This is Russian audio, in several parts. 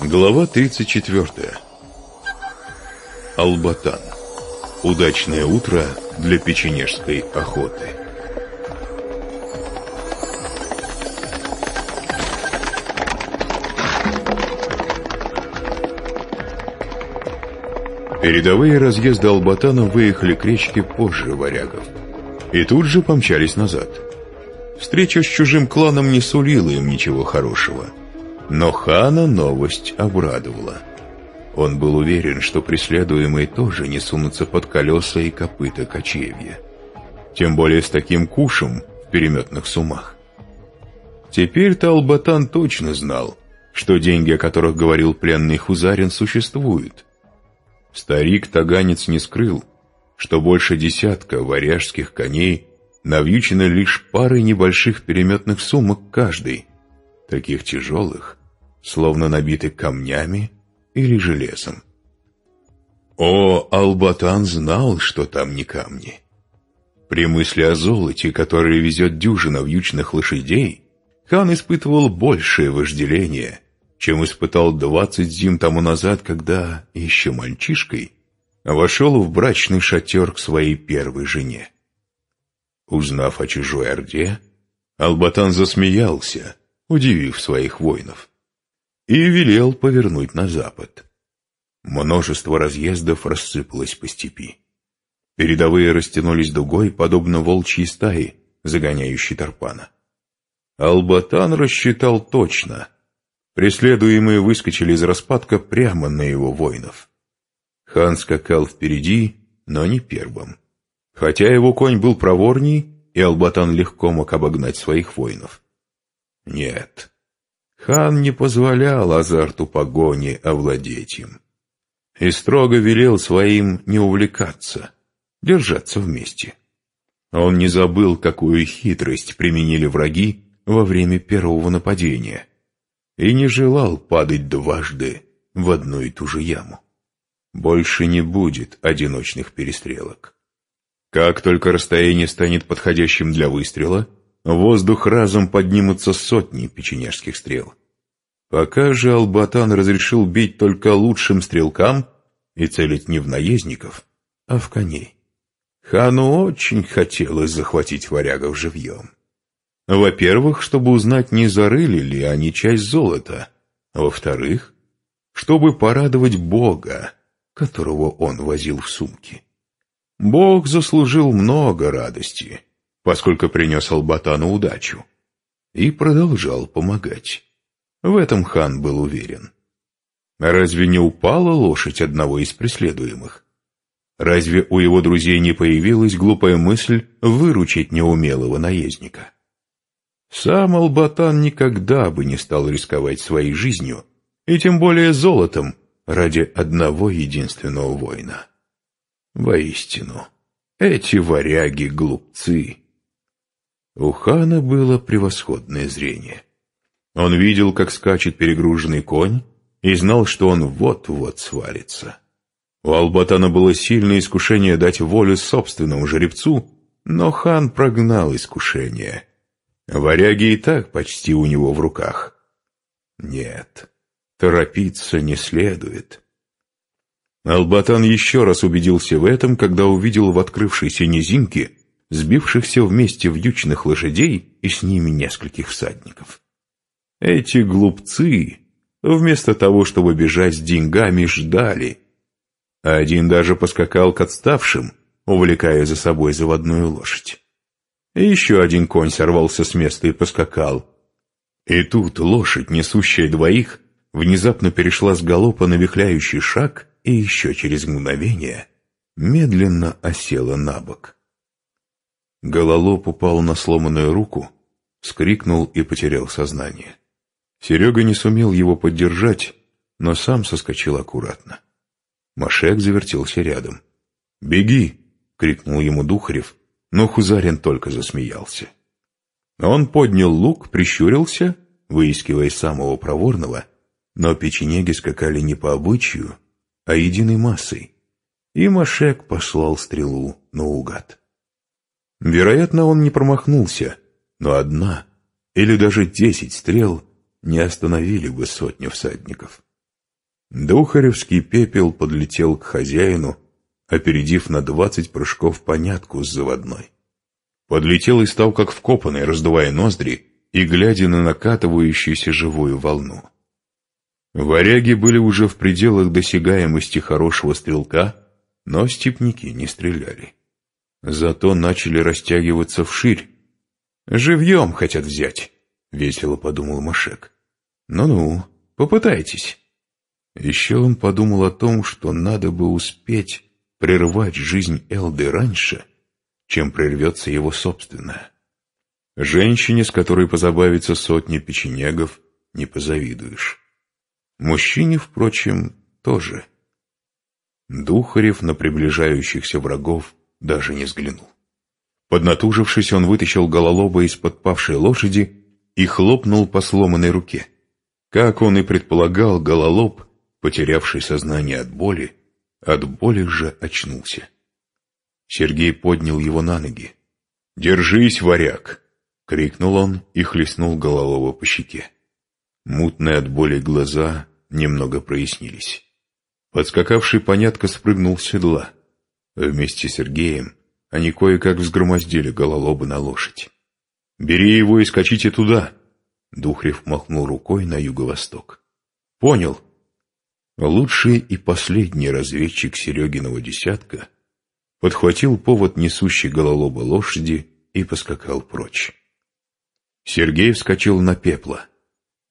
Глава 34. Албатан. Удачное утро для печенежской охоты. Передовые разъезды Албатана выехали к речке позже варягов. И тут же помчались назад. Встреча с чужим кланом не сулила им ничего хорошего – но хана новость обрадовала. Он был уверен, что преследуемые тоже не сунутся под колеса и копыта кочевья. Тем более с таким кушем в переметных сумах. Теперь Талбатан точно знал, что деньги, о которых говорил пленный Хузарин, существуют. Старик-таганец не скрыл, что больше десятка варяжских коней навьючены лишь парой небольших переметных сумок каждый, таких тяжелых, словно набиты камнями или железом. О, Албатан знал, что там не камни. При мысли о золоте, которое везет дюжина вьючных лошадей, хан испытывал большее вожделение, чем испытал двадцать зим тому назад, когда, еще мальчишкой, вошел в брачный шатер к своей первой жене. Узнав о чужой орде, Албатан засмеялся, удивив своих воинов и велел повернуть на запад. Множество разъездов рассыпалось по степи. Передовые растянулись дугой, подобно волчьей стае, загоняющей Тарпана. Албатан рассчитал точно. Преследуемые выскочили из распадка прямо на его воинов. Хан скакал впереди, но не первым. Хотя его конь был проворней, и Албатан легко мог обогнать своих воинов. Нет, Хан не позволял азарту погони овладеть им. И строго велел своим не увлекаться, держаться вместе. Он не забыл, какую хитрость применили враги во время первого нападения, и не желал падать дважды в одну и ту же яму. Больше не будет одиночных перестрелок. Как только расстояние станет подходящим для выстрела, воздух разом поднимутся сотни печенежских стрел. Пока же Албатан разрешил бить только лучшим стрелкам и целить не в наездников, а в коней. Хану очень хотелось захватить варягов живьем. Во-первых, чтобы узнать, не зарыли ли они часть золота. Во-вторых, чтобы порадовать Бога, которого он возил в сумке. Бог заслужил много радости, поскольку принес Албатану удачу, и продолжал помогать. В этом хан был уверен. Разве не упала лошадь одного из преследуемых? Разве у его друзей не появилась глупая мысль выручить неумелого наездника? Сам Албатан никогда бы не стал рисковать своей жизнью, и тем более золотом, ради одного единственного воина. Воистину, эти варяги — глупцы. У хана было превосходное зрение. Он видел, как скачет перегруженный конь, и знал, что он вот-вот свалится. У Албатана было сильное искушение дать волю собственному жеребцу, но хан прогнал искушение. Варяги и так почти у него в руках. Нет, торопиться не следует. Албатан еще раз убедился в этом, когда увидел в открывшейся низинке сбившихся вместе вьючных лошадей и с ними нескольких всадников. Эти глупцы, вместо того, чтобы бежать с деньгами, ждали. Один даже поскакал к отставшим, увлекая за собой заводную лошадь. Еще один конь сорвался с места и поскакал. И тут лошадь, несущая двоих, внезапно перешла с галопа на вихляющий шаг и еще через мгновение медленно осела на бок. Гололоб упал на сломанную руку, скрикнул и потерял сознание. Серега не сумел его поддержать, но сам соскочил аккуратно. Машек завертелся рядом. «Беги!» — крикнул ему Духарев, но Хузарин только засмеялся. Он поднял лук, прищурился, выискивая самого проворного, но печенеги скакали не по обычаю, а единой массой, и Машек послал стрелу наугад. Вероятно, он не промахнулся, но одна или даже десять стрел не остановили бы сотню всадников. Духаревский пепел подлетел к хозяину, опередив на двадцать прыжков понятку с заводной. Подлетел и стал как вкопанный, раздувая ноздри и глядя на накатывающуюся живую волну. Варяги были уже в пределах досягаемости хорошего стрелка, но степники не стреляли. Зато начали растягиваться вширь. «Живьем хотят взять», — весело подумал Машек. «Ну-ну, попытайтесь». Еще он подумал о том, что надо бы успеть прервать жизнь Элды раньше, чем прервется его собственная. Женщине, с которой позабавится сотни печенегов, не позавидуешь. Мужчине, впрочем, тоже. Духарев на приближающихся врагов даже не взглянул. Поднатужившись, он вытащил гололоба из-под павшей лошади и хлопнул по сломанной руке. Как он и предполагал, гололоб, потерявший сознание от боли, от боли же очнулся. Сергей поднял его на ноги. «Держись, варяг!» — крикнул он и хлестнул гололоба по щеке. Мутные от боли глаза немного прояснились. Подскакавший понятко спрыгнул с седла. Вместе с Сергеем они кое-как взгромоздили гололобы на лошадь. «Бери его и скачите туда!» Духрев махнул рукой на юго-восток. «Понял!» Лучший и последний разведчик Серегиного десятка подхватил повод несущей гололоба лошади и поскакал прочь. Сергей вскочил на пепла.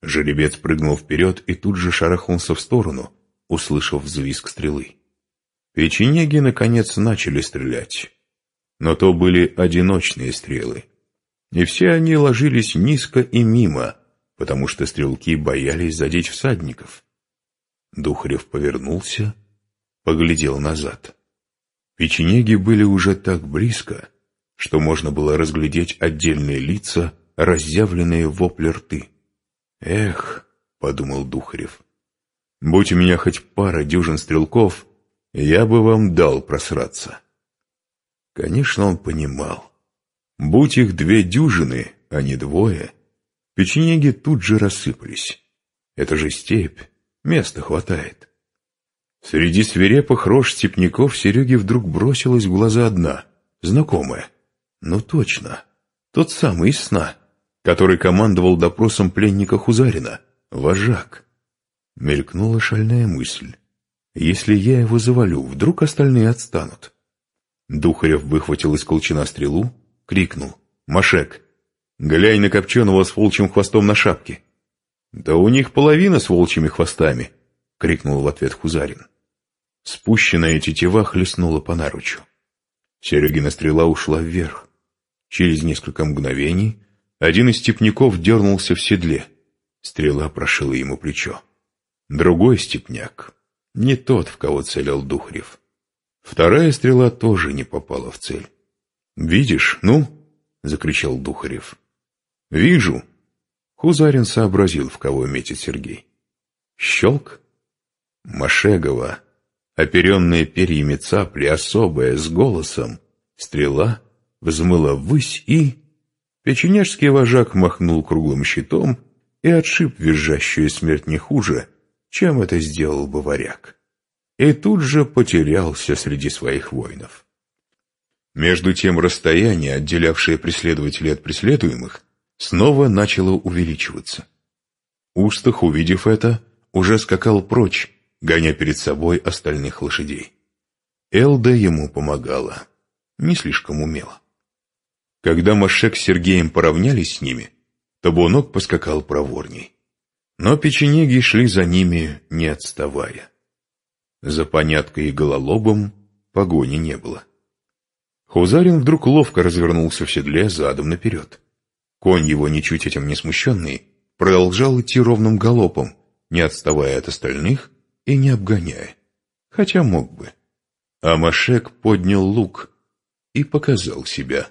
Жеребец прыгнул вперед и тут же шарахнулся в сторону, услышав взвизг стрелы. Печенеги, наконец, начали стрелять. Но то были одиночные стрелы. И все они ложились низко и мимо, потому что стрелки боялись задеть всадников. Духарев повернулся, поглядел назад. Печенеги были уже так близко, что можно было разглядеть отдельные лица, разъявленные вопли рты. «Эх», — подумал Духарев, — «будь у меня хоть пара дюжин стрелков, я бы вам дал просраться». Конечно, он понимал. Будь их две дюжины, а не двое, печенеги тут же рассыпались. Это же степь, Места хватает. Среди свирепых рож степняков Сереге вдруг бросилась в глаза одна, знакомая. Ну точно, тот самый из сна, который командовал допросом пленника Хузарина, вожак. Мелькнула шальная мысль. Если я его завалю, вдруг остальные отстанут. Духарев выхватил из колчана стрелу, крикнул. «Машек, глянь на копченого с волчьим хвостом на шапке!» «Да у них половина с волчьими хвостами!» — крикнул в ответ Хузарин. Спущенная тетива хлестнула по наручу. Серегина стрела ушла вверх. Через несколько мгновений один из степняков дернулся в седле. Стрела прошила ему плечо. Другой степняк, не тот, в кого целил Духарев. Вторая стрела тоже не попала в цель. «Видишь, ну?» — закричал Духарев. «Вижу!» Хузарин сообразил, в кого метит Сергей. Щелк. Машегова, оперенная перьями цапли, особая, с голосом, стрела взмыла ввысь и... Печенежский вожак махнул круглым щитом и отшиб визжащую смерть не хуже, чем это сделал бы варяг. И тут же потерялся среди своих воинов. Между тем расстояние, отделявшее преследователей от преследуемых, снова начало увеличиваться. Устах, увидев это, уже скакал прочь, гоня перед собой остальных лошадей. Элда ему помогала, не слишком умело. Когда Машек с Сергеем поравнялись с ними, Табунок поскакал проворней. Но печенеги шли за ними, не отставая. За поняткой и гололобом погони не было. Хузарин вдруг ловко развернулся в седле задом наперед. Конь его, ничуть этим не смущенный, продолжал идти ровным галопом, не отставая от остальных и не обгоняя. Хотя мог бы. А Машек поднял лук и показал себя.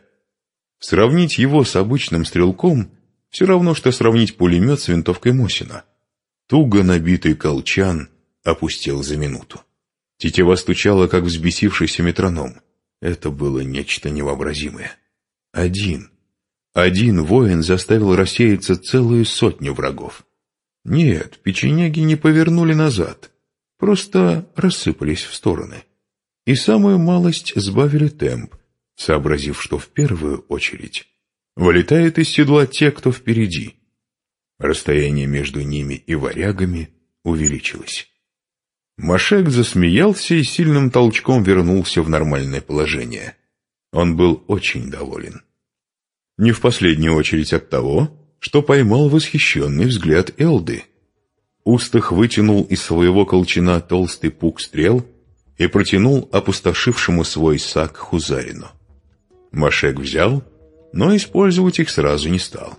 Сравнить его с обычным стрелком все равно, что сравнить пулемет с винтовкой Мосина. Туго набитый колчан опустил за минуту. Тетива стучала, как взбесившийся метроном. Это было нечто невообразимое. Один — один воин заставил рассеяться целую сотню врагов. Нет, печенеги не повернули назад. просто рассыпались в стороны. И самую малость сбавили темп, сообразив, что в первую очередь вылетают из седла те, кто впереди. Расстояние между ними и варягами увеличилось. Машек засмеялся и сильным толчком вернулся в нормальное положение. Он был очень доволен. Не в последнюю очередь от того, что поймал восхищенный взгляд Элды. Устах вытянул из своего колчана толстый пук стрел и протянул опустошившему свой сак Хузарину. Машек взял, но использовать их сразу не стал.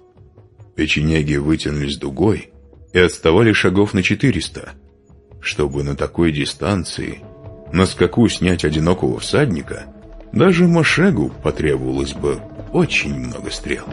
Печенеги вытянулись дугой и отставали шагов на четыреста — чтобы на такой дистанции на скаку снять одинокого всадника, даже Машегу потребовалось бы очень много стрел.